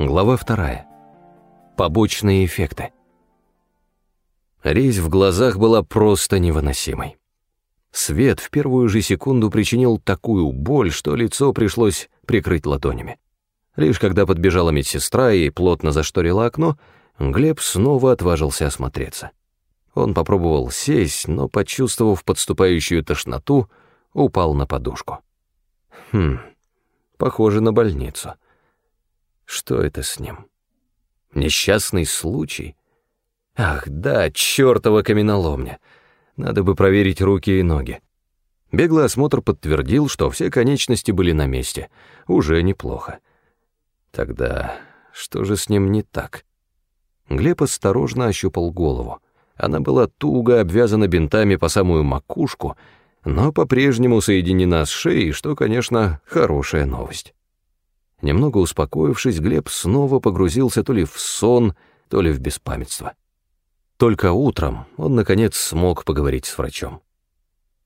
Глава вторая. Побочные эффекты. Резь в глазах была просто невыносимой. Свет в первую же секунду причинил такую боль, что лицо пришлось прикрыть ладонями. Лишь когда подбежала медсестра и плотно зашторила окно, Глеб снова отважился осмотреться. Он попробовал сесть, но, почувствовав подступающую тошноту, упал на подушку. Хм, похоже на больницу. Что это с ним? Несчастный случай? Ах, да, чертова каменоломня. Надо бы проверить руки и ноги. Беглый осмотр подтвердил, что все конечности были на месте. Уже неплохо. Тогда что же с ним не так? Глеб осторожно ощупал голову. Она была туго обвязана бинтами по самую макушку, но по-прежнему соединена с шеей, что, конечно, хорошая новость. Немного успокоившись, Глеб снова погрузился то ли в сон, то ли в беспамятство. Только утром он, наконец, смог поговорить с врачом.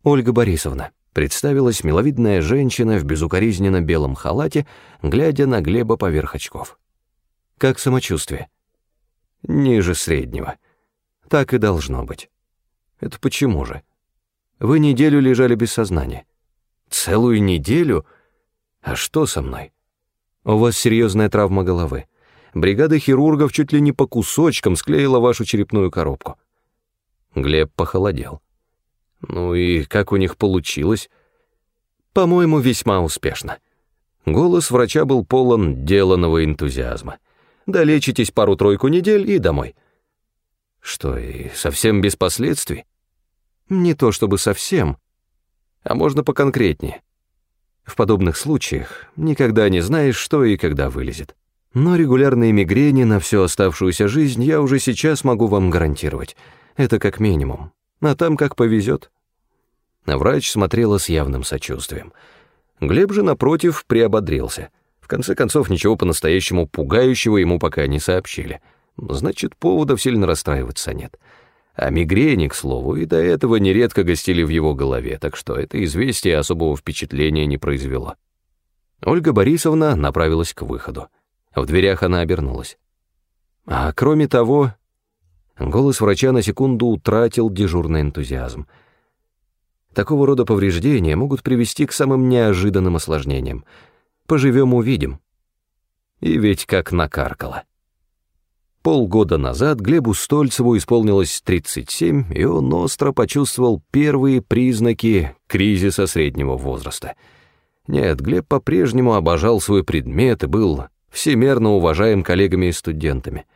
«Ольга Борисовна», — представилась миловидная женщина в безукоризненно белом халате, глядя на Глеба поверх очков. «Как самочувствие?» «Ниже среднего. Так и должно быть». «Это почему же?» «Вы неделю лежали без сознания». «Целую неделю? А что со мной?» У вас серьезная травма головы. Бригада хирургов чуть ли не по кусочкам склеила вашу черепную коробку. Глеб похолодел. Ну и как у них получилось? По-моему, весьма успешно. Голос врача был полон деланного энтузиазма. Долечитесь пару-тройку недель и домой. Что, и совсем без последствий? Не то чтобы совсем, а можно поконкретнее. В подобных случаях никогда не знаешь, что и когда вылезет. Но регулярные мигрени на всю оставшуюся жизнь я уже сейчас могу вам гарантировать. Это как минимум. А там как повезет. Врач смотрела с явным сочувствием. Глеб же, напротив, приободрился. В конце концов, ничего по-настоящему пугающего ему пока не сообщили. Значит, поводов сильно расстраиваться нет. А мигрени, к слову, и до этого нередко гостили в его голове, так что это известие особого впечатления не произвело. Ольга Борисовна направилась к выходу. В дверях она обернулась. А кроме того, голос врача на секунду утратил дежурный энтузиазм. Такого рода повреждения могут привести к самым неожиданным осложнениям. Поживем — увидим. И ведь как накаркало. Полгода назад Глебу Стольцеву исполнилось 37, и он остро почувствовал первые признаки кризиса среднего возраста. Нет, Глеб по-прежнему обожал свой предмет и был всемерно уважаем коллегами и студентами.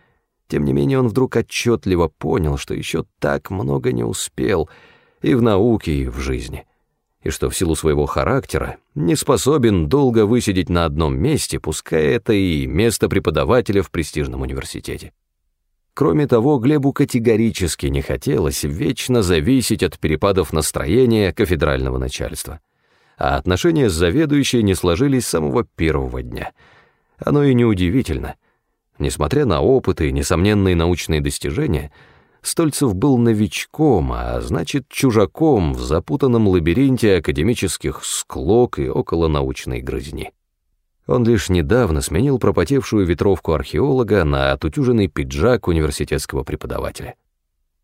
Тем не менее он вдруг отчетливо понял, что еще так много не успел и в науке, и в жизни, и что в силу своего характера не способен долго высидеть на одном месте, пускай это и место преподавателя в престижном университете. Кроме того, Глебу категорически не хотелось вечно зависеть от перепадов настроения кафедрального начальства. А отношения с заведующей не сложились с самого первого дня. Оно и неудивительно. Несмотря на опыт и несомненные научные достижения, Стольцев был новичком, а значит чужаком в запутанном лабиринте академических склок и околонаучной грызни. Он лишь недавно сменил пропотевшую ветровку археолога на отутюженный пиджак университетского преподавателя.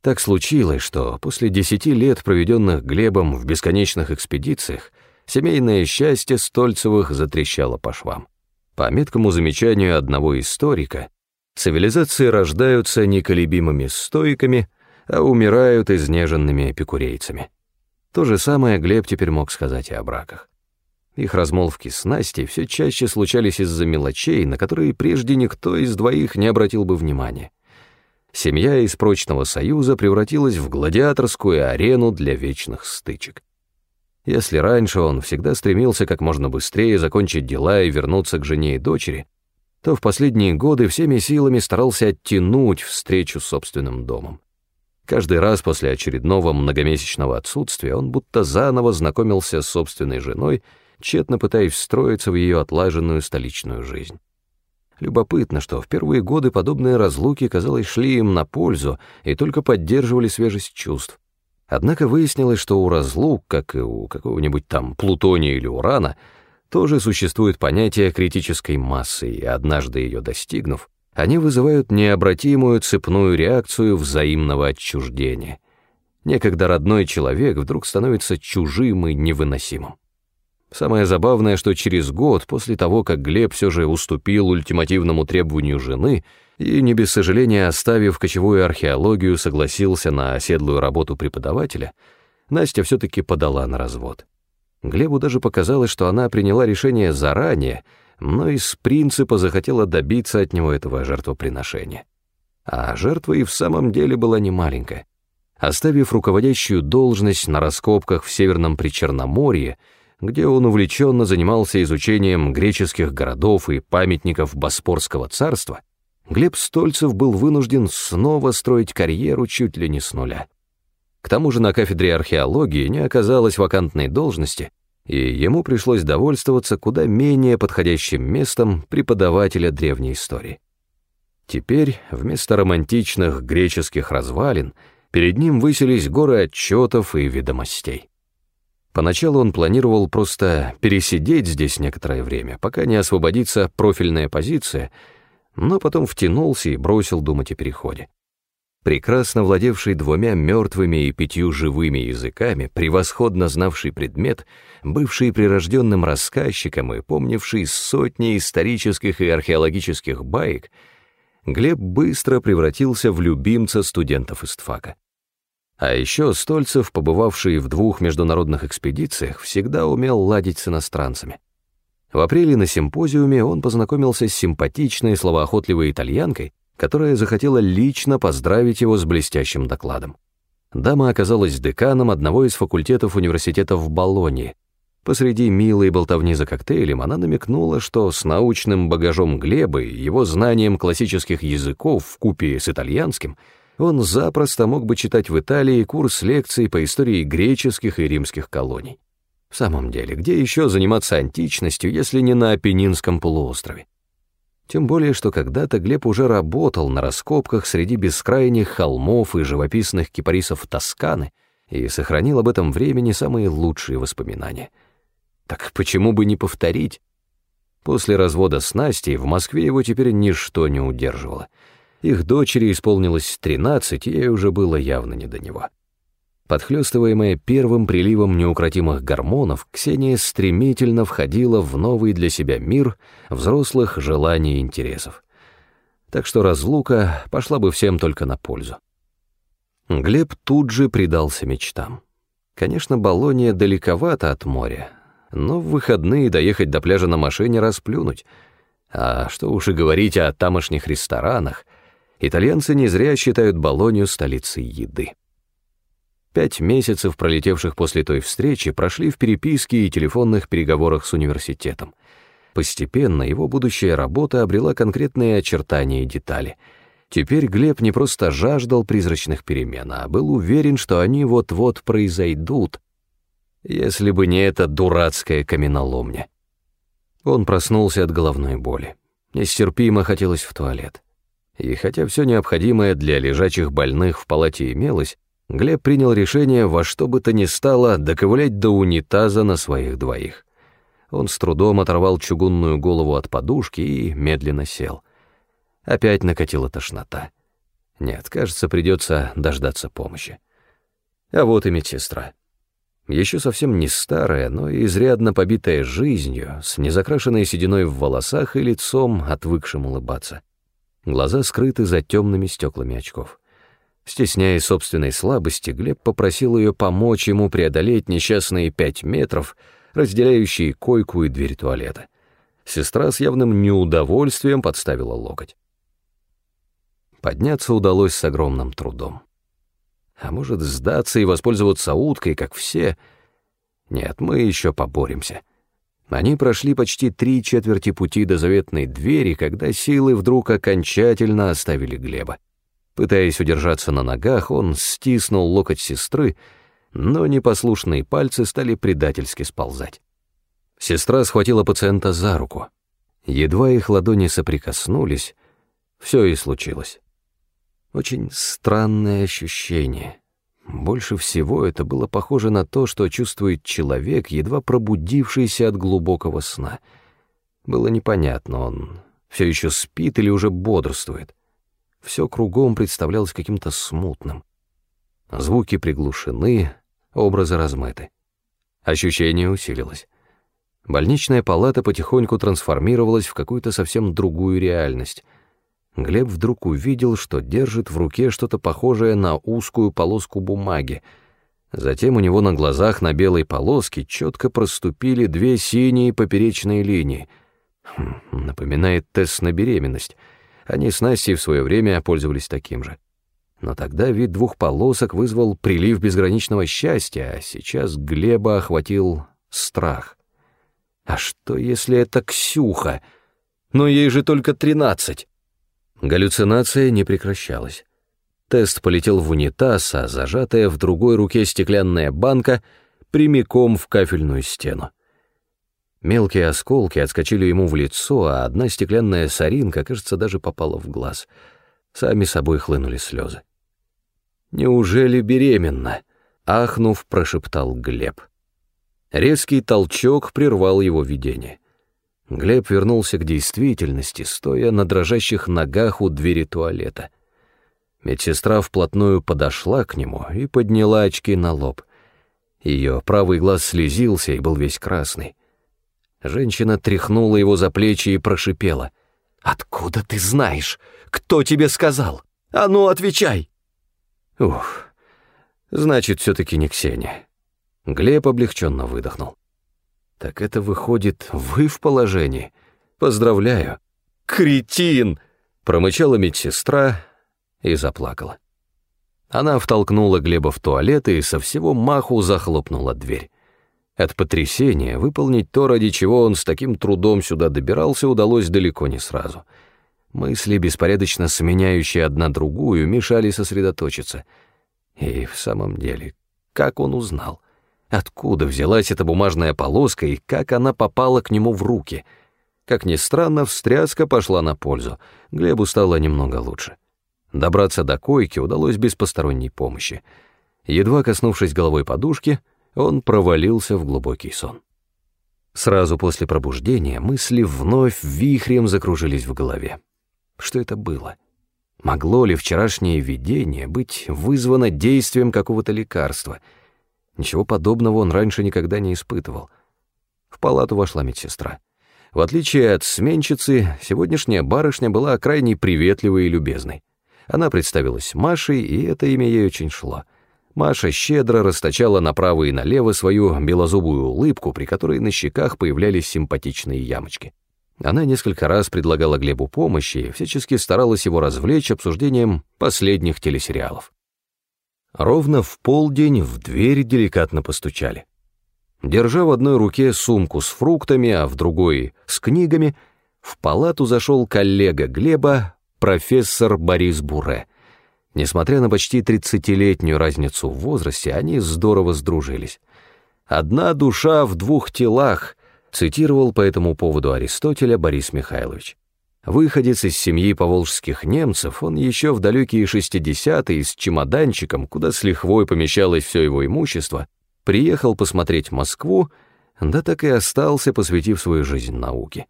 Так случилось, что после десяти лет, проведенных Глебом в бесконечных экспедициях, семейное счастье Стольцевых затрещало по швам. По меткому замечанию одного историка, цивилизации рождаются неколебимыми стойками, а умирают изнеженными эпикурейцами. То же самое Глеб теперь мог сказать и о браках. Их размолвки с Настей все чаще случались из-за мелочей, на которые прежде никто из двоих не обратил бы внимания. Семья из прочного союза превратилась в гладиаторскую арену для вечных стычек. Если раньше он всегда стремился как можно быстрее закончить дела и вернуться к жене и дочери, то в последние годы всеми силами старался оттянуть встречу с собственным домом. Каждый раз после очередного многомесячного отсутствия он будто заново знакомился с собственной женой тщетно пытаясь встроиться в ее отлаженную столичную жизнь. Любопытно, что в первые годы подобные разлуки, казалось, шли им на пользу и только поддерживали свежесть чувств. Однако выяснилось, что у разлук, как и у какого-нибудь там Плутония или Урана, тоже существует понятие критической массы, и однажды ее достигнув, они вызывают необратимую цепную реакцию взаимного отчуждения. Некогда родной человек вдруг становится чужим и невыносимым. Самое забавное, что через год после того, как Глеб все же уступил ультимативному требованию жены и, не без сожаления оставив кочевую археологию, согласился на оседлую работу преподавателя, Настя все-таки подала на развод. Глебу даже показалось, что она приняла решение заранее, но из принципа захотела добиться от него этого жертвоприношения. А жертва и в самом деле была немаленькая. Оставив руководящую должность на раскопках в Северном Причерноморье, где он увлеченно занимался изучением греческих городов и памятников Боспорского царства, Глеб Стольцев был вынужден снова строить карьеру чуть ли не с нуля. К тому же на кафедре археологии не оказалось вакантной должности, и ему пришлось довольствоваться куда менее подходящим местом преподавателя древней истории. Теперь вместо романтичных греческих развалин перед ним высились горы отчетов и ведомостей. Поначалу он планировал просто пересидеть здесь некоторое время, пока не освободится профильная позиция, но потом втянулся и бросил думать о переходе. Прекрасно владевший двумя мертвыми и пятью живыми языками, превосходно знавший предмет, бывший прирожденным рассказчиком и помнивший сотни исторических и археологических баек, Глеб быстро превратился в любимца студентов истфака. А еще Стольцев, побывавший в двух международных экспедициях, всегда умел ладить с иностранцами. В апреле на симпозиуме он познакомился с симпатичной, словоохотливой итальянкой, которая захотела лично поздравить его с блестящим докладом. Дама оказалась деканом одного из факультетов университета в Болонье. Посреди милой болтовни за коктейлем она намекнула, что с научным багажом Глеба и его знанием классических языков в купе с итальянским — он запросто мог бы читать в Италии курс лекций по истории греческих и римских колоний. В самом деле, где еще заниматься античностью, если не на Апеннинском полуострове? Тем более, что когда-то Глеб уже работал на раскопках среди бескрайних холмов и живописных кипарисов Тосканы и сохранил об этом времени самые лучшие воспоминания. Так почему бы не повторить? После развода с Настей в Москве его теперь ничто не удерживало — их дочери исполнилось 13, и ей уже было явно не до него. Подхлёстываемая первым приливом неукротимых гормонов, Ксения стремительно входила в новый для себя мир взрослых желаний и интересов. Так что разлука пошла бы всем только на пользу. Глеб тут же предался мечтам. Конечно, Болония далековато от моря, но в выходные доехать до пляжа на машине расплюнуть. А что уж и говорить о тамошних ресторанах, Итальянцы не зря считают Болонью столицей еды. Пять месяцев, пролетевших после той встречи, прошли в переписке и телефонных переговорах с университетом. Постепенно его будущая работа обрела конкретные очертания и детали. Теперь Глеб не просто жаждал призрачных перемен, а был уверен, что они вот-вот произойдут, если бы не эта дурацкая каменоломня. Он проснулся от головной боли. Нестерпимо хотелось в туалет. И хотя все необходимое для лежачих больных в палате имелось, Глеб принял решение во что бы то ни стало доковылять до унитаза на своих двоих. Он с трудом оторвал чугунную голову от подушки и медленно сел. Опять накатила тошнота. Нет, кажется, придется дождаться помощи. А вот и медсестра. Еще совсем не старая, но изрядно побитая жизнью, с незакрашенной сединой в волосах и лицом, отвыкшим улыбаться. Глаза скрыты за темными стеклами очков. Стесняясь собственной слабости, Глеб попросил ее помочь ему преодолеть несчастные пять метров, разделяющие койку и дверь туалета. Сестра с явным неудовольствием подставила локоть. Подняться удалось с огромным трудом. А может, сдаться и воспользоваться уткой, как все? Нет, мы еще поборемся. Они прошли почти три четверти пути до заветной двери, когда силы вдруг окончательно оставили Глеба. Пытаясь удержаться на ногах, он стиснул локоть сестры, но непослушные пальцы стали предательски сползать. Сестра схватила пациента за руку. Едва их ладони соприкоснулись, все и случилось. Очень странное ощущение. Больше всего это было похоже на то, что чувствует человек, едва пробудившийся от глубокого сна. Было непонятно, он все еще спит или уже бодрствует. Все кругом представлялось каким-то смутным. Звуки приглушены, образы размыты. Ощущение усилилось. Больничная палата потихоньку трансформировалась в какую-то совсем другую реальность. Глеб вдруг увидел, что держит в руке что-то похожее на узкую полоску бумаги. Затем у него на глазах на белой полоске четко проступили две синие поперечные линии. Хм, напоминает тест на беременность. Они с Настей в свое время пользовались таким же. Но тогда вид двух полосок вызвал прилив безграничного счастья, а сейчас Глеба охватил страх. А что, если это Ксюха? Но ей же только тринадцать. Галлюцинация не прекращалась. Тест полетел в унитаз, а зажатая в другой руке стеклянная банка прямиком в кафельную стену. Мелкие осколки отскочили ему в лицо, а одна стеклянная соринка, кажется, даже попала в глаз. Сами собой хлынули слезы. «Неужели беременна?» — ахнув, прошептал Глеб. Резкий толчок прервал его видение. Глеб вернулся к действительности, стоя на дрожащих ногах у двери туалета. Медсестра вплотную подошла к нему и подняла очки на лоб. Ее правый глаз слезился и был весь красный. Женщина тряхнула его за плечи и прошипела. «Откуда ты знаешь? Кто тебе сказал? А ну, отвечай!» Ух, значит, все-таки не Ксения. Глеб облегченно выдохнул. Так это выходит, вы в положении. Поздравляю. Кретин! Промычала медсестра и заплакала. Она втолкнула Глеба в туалет и со всего маху захлопнула дверь. От потрясения выполнить то, ради чего он с таким трудом сюда добирался, удалось далеко не сразу. Мысли, беспорядочно сменяющие одна другую, мешали сосредоточиться. И в самом деле, как он узнал? Откуда взялась эта бумажная полоска и как она попала к нему в руки? Как ни странно, встряска пошла на пользу. Глебу стало немного лучше. Добраться до койки удалось без посторонней помощи. Едва коснувшись головой подушки, он провалился в глубокий сон. Сразу после пробуждения мысли вновь вихрем закружились в голове. Что это было? Могло ли вчерашнее видение быть вызвано действием какого-то лекарства — Ничего подобного он раньше никогда не испытывал. В палату вошла медсестра. В отличие от сменщицы, сегодняшняя барышня была крайне приветливой и любезной. Она представилась Машей, и это имя ей очень шло. Маша щедро расточала направо и налево свою белозубую улыбку, при которой на щеках появлялись симпатичные ямочки. Она несколько раз предлагала Глебу помощи и всячески старалась его развлечь обсуждением последних телесериалов. Ровно в полдень в дверь деликатно постучали. Держа в одной руке сумку с фруктами, а в другой — с книгами, в палату зашел коллега Глеба, профессор Борис Буре. Несмотря на почти тридцатилетнюю разницу в возрасте, они здорово сдружились. «Одна душа в двух телах», цитировал по этому поводу Аристотеля Борис Михайлович. Выходец из семьи поволжских немцев, он еще в далекие 60-е с чемоданчиком, куда с лихвой помещалось все его имущество, приехал посмотреть Москву, да так и остался, посвятив свою жизнь науке.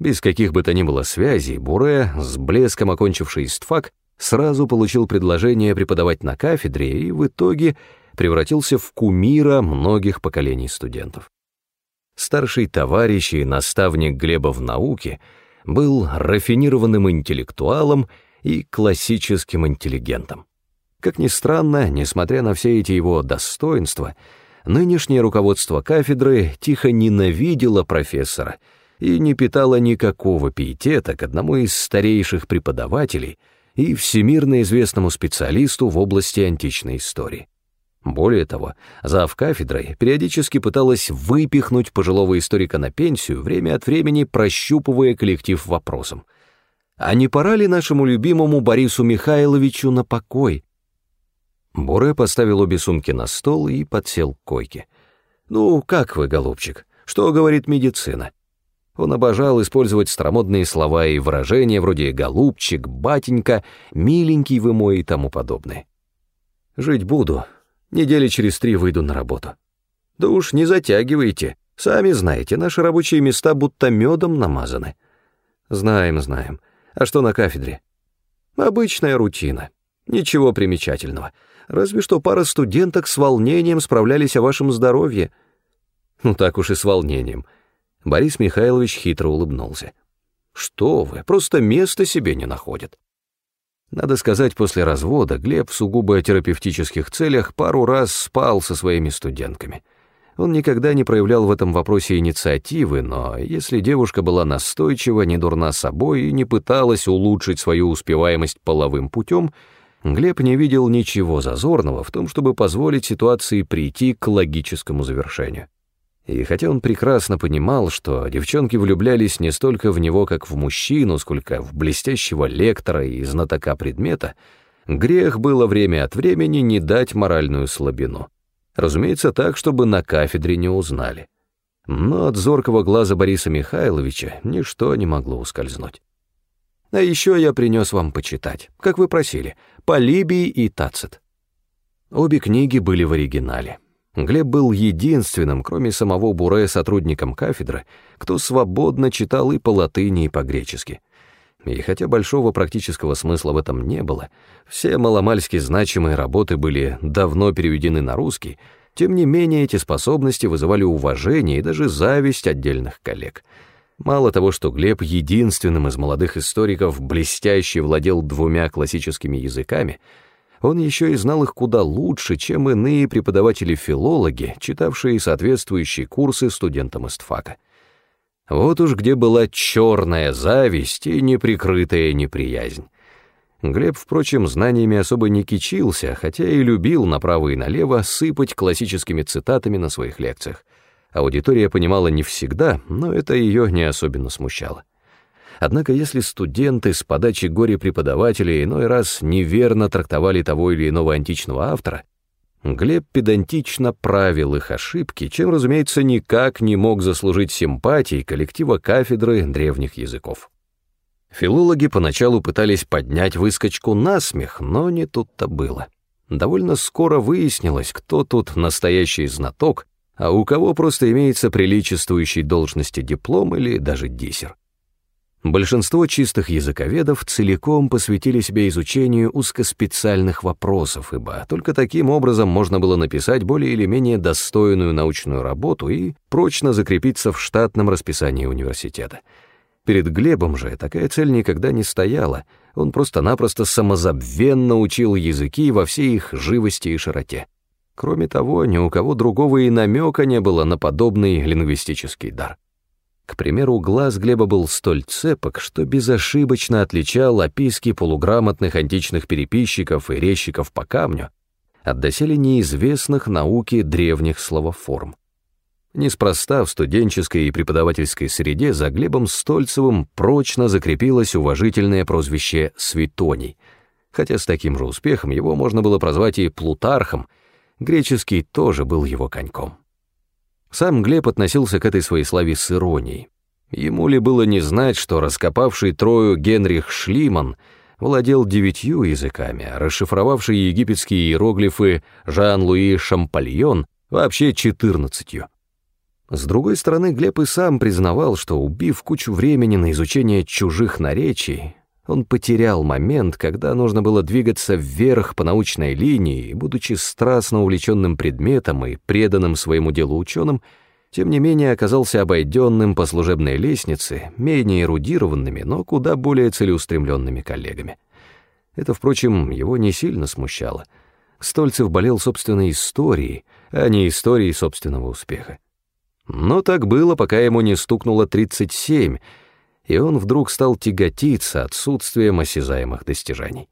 Без каких бы то ни было связей, Буре, с блеском окончивший истфак, сразу получил предложение преподавать на кафедре и в итоге превратился в кумира многих поколений студентов. Старший товарищ и наставник Глеба в науке — был рафинированным интеллектуалом и классическим интеллигентом. Как ни странно, несмотря на все эти его достоинства, нынешнее руководство кафедры тихо ненавидело профессора и не питало никакого пиетета к одному из старейших преподавателей и всемирно известному специалисту в области античной истории. Более того, зав кафедрой периодически пыталась выпихнуть пожилого историка на пенсию, время от времени прощупывая коллектив вопросом. А не пора ли нашему любимому Борису Михайловичу на покой? Буре поставил обе сумки на стол и подсел к койке. «Ну, как вы, голубчик? Что говорит медицина?» Он обожал использовать старомодные слова и выражения вроде «голубчик», «батенька», «миленький вы мой» и тому подобное. Жить буду. Недели через три выйду на работу. Да уж не затягивайте. Сами знаете, наши рабочие места будто медом намазаны. Знаем, знаем. А что на кафедре? Обычная рутина. Ничего примечательного. Разве что пара студенток с волнением справлялись о вашем здоровье. Ну так уж и с волнением. Борис Михайлович хитро улыбнулся. Что вы, просто места себе не находят. Надо сказать, после развода Глеб в сугубо терапевтических целях пару раз спал со своими студентками. Он никогда не проявлял в этом вопросе инициативы, но если девушка была настойчива, не дурна собой и не пыталась улучшить свою успеваемость половым путем, Глеб не видел ничего зазорного в том, чтобы позволить ситуации прийти к логическому завершению. И хотя он прекрасно понимал, что девчонки влюблялись не столько в него, как в мужчину, сколько в блестящего лектора и знатока предмета, грех было время от времени не дать моральную слабину. Разумеется, так, чтобы на кафедре не узнали. Но от зоркого глаза Бориса Михайловича ничто не могло ускользнуть. А еще я принес вам почитать, как вы просили, Полибий и Тацит. Обе книги были в оригинале. Глеб был единственным, кроме самого Буре, сотрудником кафедры, кто свободно читал и по латыни, и по-гречески. И хотя большого практического смысла в этом не было, все маломальски значимые работы были давно переведены на русский, тем не менее эти способности вызывали уважение и даже зависть отдельных коллег. Мало того, что Глеб единственным из молодых историков блестяще владел двумя классическими языками — он еще и знал их куда лучше, чем иные преподаватели-филологи, читавшие соответствующие курсы студентам ИСТФАКа. Вот уж где была черная зависть и неприкрытая неприязнь. Глеб, впрочем, знаниями особо не кичился, хотя и любил направо и налево сыпать классическими цитатами на своих лекциях. Аудитория понимала не всегда, но это ее не особенно смущало. Однако если студенты с подачи горе-преподавателя иной раз неверно трактовали того или иного античного автора, Глеб педантично правил их ошибки, чем, разумеется, никак не мог заслужить симпатии коллектива кафедры древних языков. Филологи поначалу пытались поднять выскочку на смех, но не тут-то было. Довольно скоро выяснилось, кто тут настоящий знаток, а у кого просто имеется приличествующий должности диплом или даже диссер. Большинство чистых языковедов целиком посвятили себя изучению узкоспециальных вопросов, ибо только таким образом можно было написать более или менее достойную научную работу и прочно закрепиться в штатном расписании университета. Перед Глебом же такая цель никогда не стояла, он просто-напросто самозабвенно учил языки во всей их живости и широте. Кроме того, ни у кого другого и намека не было на подобный лингвистический дар. К примеру, глаз Глеба был столь цепок, что безошибочно отличал описки полуграмотных античных переписчиков и резчиков по камню от доселе неизвестных науке древних словоформ. Неспроста в студенческой и преподавательской среде за Глебом Стольцевым прочно закрепилось уважительное прозвище «Светоний», хотя с таким же успехом его можно было прозвать и Плутархом, греческий тоже был его коньком. Сам Глеб относился к этой своей славе с иронией. Ему ли было не знать, что раскопавший Трою Генрих Шлиман владел девятью языками, а расшифровавший египетские иероглифы Жан-Луи Шампальон вообще четырнадцатью. С другой стороны, Глеб и сам признавал, что, убив кучу времени на изучение чужих наречий, он потерял момент, когда нужно было двигаться вверх по научной линии, будучи страстно увлеченным предметом и преданным своему делу ученым, тем не менее оказался обойденным по служебной лестнице, менее эрудированными, но куда более целеустремленными коллегами. Это, впрочем, его не сильно смущало. Стольцев болел собственной историей, а не историей собственного успеха. Но так было, пока ему не стукнуло 37, и он вдруг стал тяготиться отсутствием осязаемых достижений.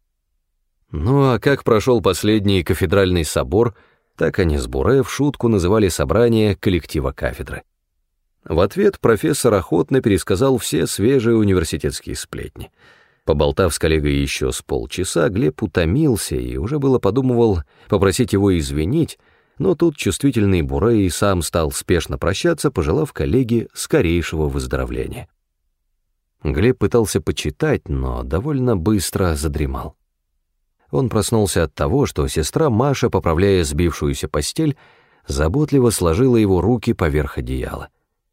Ну а как прошел последний кафедральный собор, так они с Буре в шутку называли собрание коллектива кафедры. В ответ профессор охотно пересказал все свежие университетские сплетни. Поболтав с коллегой еще с полчаса, Глеб утомился и уже было подумывал попросить его извинить, но тут чувствительный Буре и сам стал спешно прощаться, пожелав коллеге скорейшего выздоровления. Глеб пытался почитать, но довольно быстро задремал. Он проснулся от того, что сестра Маша, поправляя сбившуюся постель, заботливо сложила его руки поверх одеяла.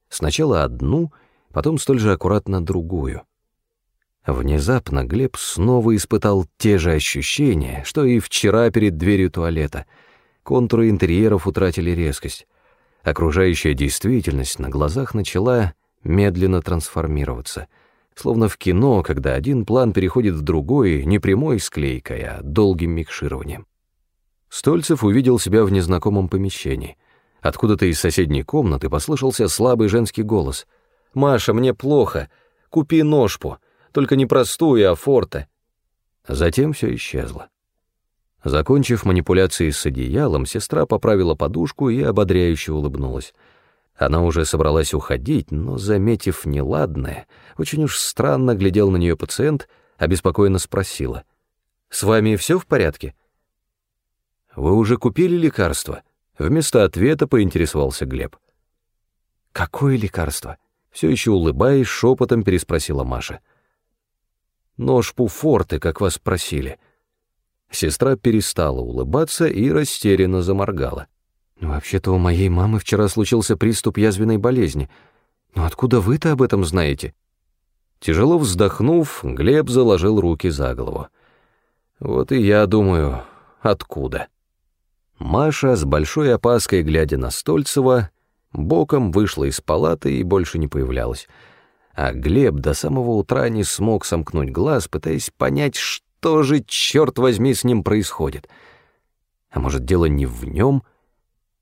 Сначала одну, потом столь же аккуратно другую. Внезапно Глеб снова испытал те же ощущения, что и вчера перед дверью туалета. Контуры интерьеров утратили резкость. Окружающая действительность на глазах начала медленно трансформироваться — словно в кино, когда один план переходит в другой не прямой склейкой, а долгим микшированием. Стольцев увидел себя в незнакомом помещении. Откуда-то из соседней комнаты послышался слабый женский голос. «Маша, мне плохо. Купи ножпу. Только не простую, а форте». Затем все исчезло. Закончив манипуляции с одеялом, сестра поправила подушку и ободряюще улыбнулась. Она уже собралась уходить, но, заметив неладное, очень уж странно глядел на нее пациент, обеспокоенно спросила. «С вами все в порядке?» «Вы уже купили лекарство?» Вместо ответа поинтересовался Глеб. «Какое лекарство?» Все еще улыбаясь, шепотом переспросила Маша. «Нож Пуфорты, как вас просили». Сестра перестала улыбаться и растерянно заморгала. «Вообще-то у моей мамы вчера случился приступ язвенной болезни. Но откуда вы-то об этом знаете?» Тяжело вздохнув, Глеб заложил руки за голову. «Вот и я думаю, откуда?» Маша, с большой опаской глядя на Стольцева, боком вышла из палаты и больше не появлялась. А Глеб до самого утра не смог сомкнуть глаз, пытаясь понять, что же, черт возьми, с ним происходит. А может, дело не в нем, —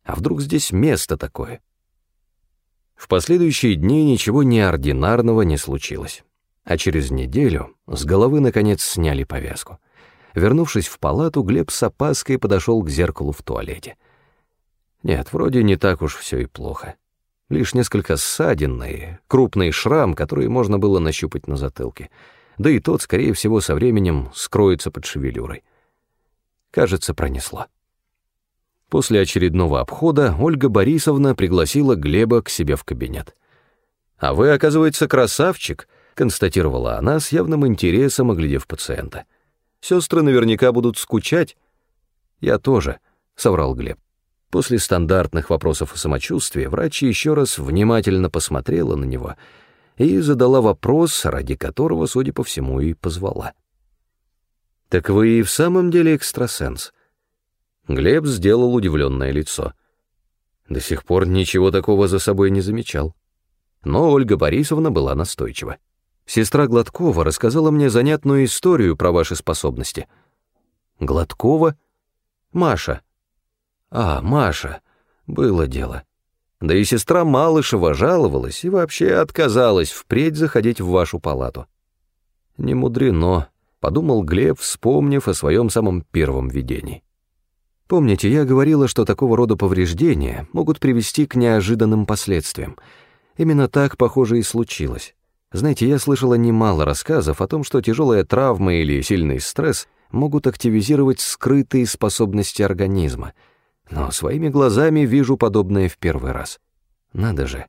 а вдруг здесь место такое? В последующие дни ничего неординарного не случилось. А через неделю с головы, наконец, сняли повязку. Вернувшись в палату, Глеб с опаской подошел к зеркалу в туалете. Нет, вроде не так уж все и плохо. Лишь несколько ссадин и крупный шрам, который можно было нащупать на затылке. Да и тот, скорее всего, со временем скроется под шевелюрой. Кажется, пронесло. После очередного обхода Ольга Борисовна пригласила Глеба к себе в кабинет. «А вы, оказывается, красавчик», — констатировала она с явным интересом, оглядев пациента. «Сестры наверняка будут скучать». «Я тоже», — соврал Глеб. После стандартных вопросов о самочувствии врач еще раз внимательно посмотрела на него и задала вопрос, ради которого, судя по всему, и позвала. «Так вы и в самом деле экстрасенс?» Глеб сделал удивленное лицо. До сих пор ничего такого за собой не замечал. Но Ольга Борисовна была настойчива. Сестра Гладкова рассказала мне занятную историю про ваши способности. Гладкова? Маша. А, Маша. Было дело. Да и сестра Малышева жаловалась и вообще отказалась впредь заходить в вашу палату. Не мудрено, подумал Глеб, вспомнив о своем самом первом видении. Помните, я говорила, что такого рода повреждения могут привести к неожиданным последствиям. Именно так, похоже, и случилось. Знаете, я слышала немало рассказов о том, что тяжелая травма или сильный стресс могут активизировать скрытые способности организма. Но своими глазами вижу подобное в первый раз. Надо же,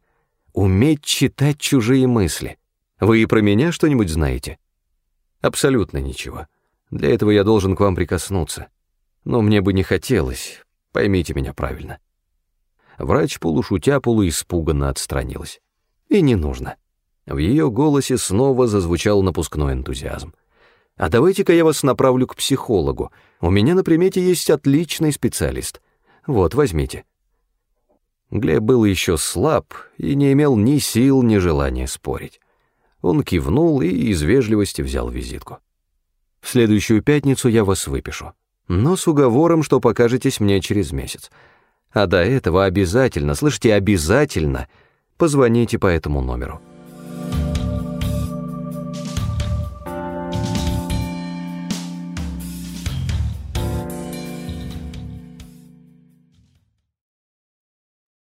уметь читать чужие мысли. Вы и про меня что-нибудь знаете? Абсолютно ничего. Для этого я должен к вам прикоснуться но мне бы не хотелось, поймите меня правильно. Врач полушутя, полуиспуганно отстранилась. И не нужно. В ее голосе снова зазвучал напускной энтузиазм. «А давайте-ка я вас направлю к психологу. У меня на примете есть отличный специалист. Вот, возьмите». Глеб был еще слаб и не имел ни сил, ни желания спорить. Он кивнул и из вежливости взял визитку. «В следующую пятницу я вас выпишу но с уговором, что покажетесь мне через месяц. А до этого обязательно, слышите, обязательно позвоните по этому номеру.